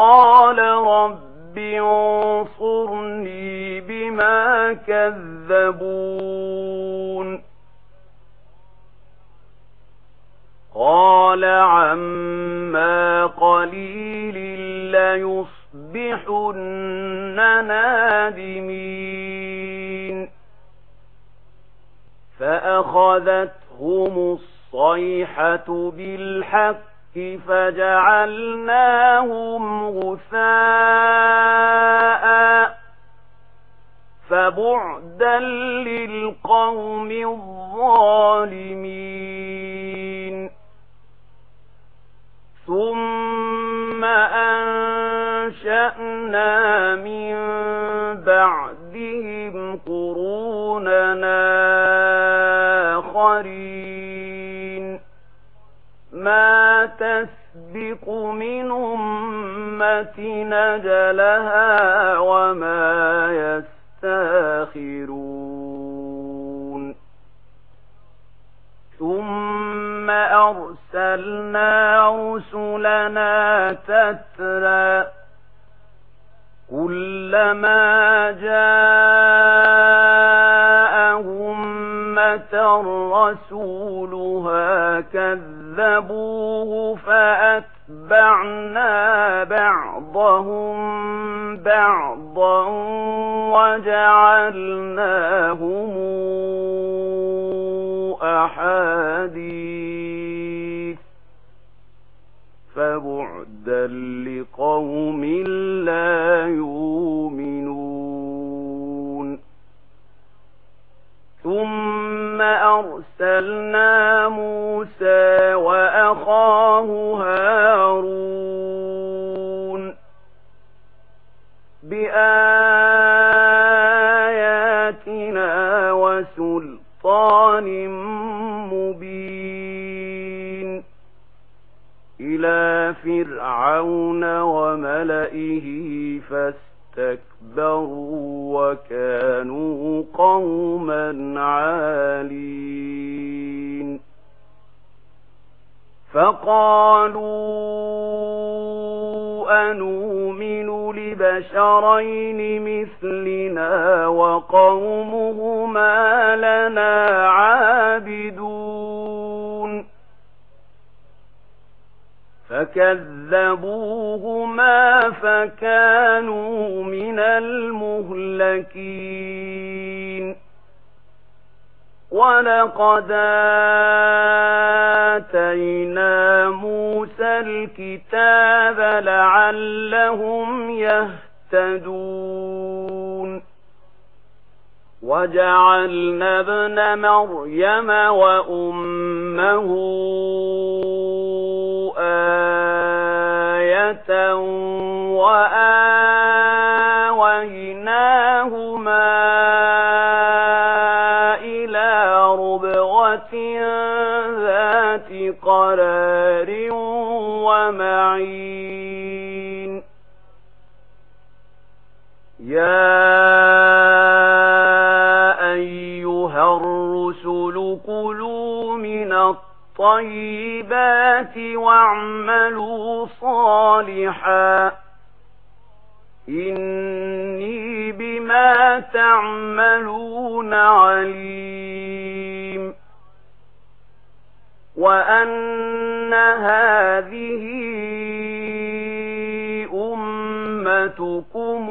قال رب انصرني بما كذبون قال عما قليل ليصبحن نادمين فأخذتهم الصيحة بالحق الْحَقِّ فَجَعَلْنَاهُمْ غُثَاءً فَبُعْدًا لِلْقَوْمِ الظَّالِمِينَ. ثُمَّ أَنشَأْنَا تسبق من أمة نجلها وما يستاخرون. ثم أرسلنا رسلنا تترى كلما جاءهم أُمَّةٌ رسولها كذب كذبوه فأتبعنا بعضهم بعضا وجعلناهم أحاديث هارون بآياتنا وسلطان مبين إلى فرعون وملئه فاستكبروا وكانوا قوما عالين فقالوا أنؤمن لبشرين مثلنا وقومهما لنا عابدون. فكذبوهما فكانوا من المهلكين. وَلَقَدْ آتَيْنَا مُوسَى الْكِتَابَ لَعَلَّهُمْ يَهْتَدُونَ وَجَعَلْنَا ابْنَ مَرْيَمَ وَأُمَّهُ آيَةً وَآيَةً أيها الرسل كلوا من الطيبات واعملوا صالحا إني بما تعملون عليم وأن هذه أمتكم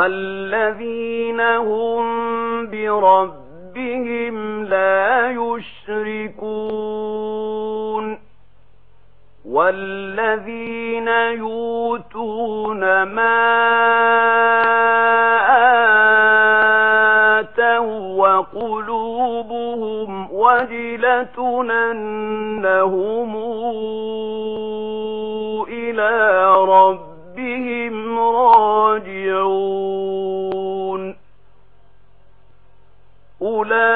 والذين هم بربهم لا يشركون والذين يوتون ما آتوا وقلوبهم وجلة أنهم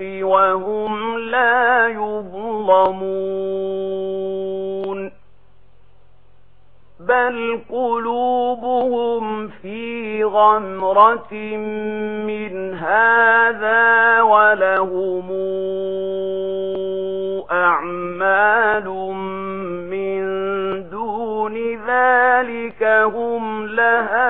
الحق وهم لا يظلمون. بل قلوبهم في غمرة من هذا ولهم أعمال من دون ذلك هم لها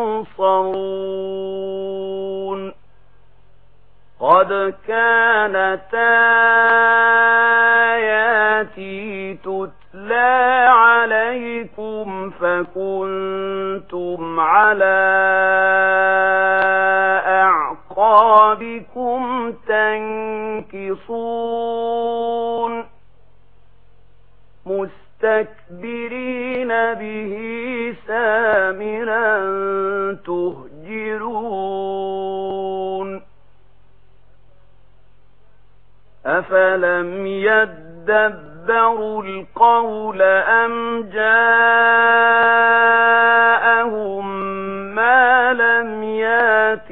تبصرون قد كانت آياتي تتلى عليكم فكنتم على آياتي تهجرون أفلم يدبروا القول أم جاءهم ما لم يات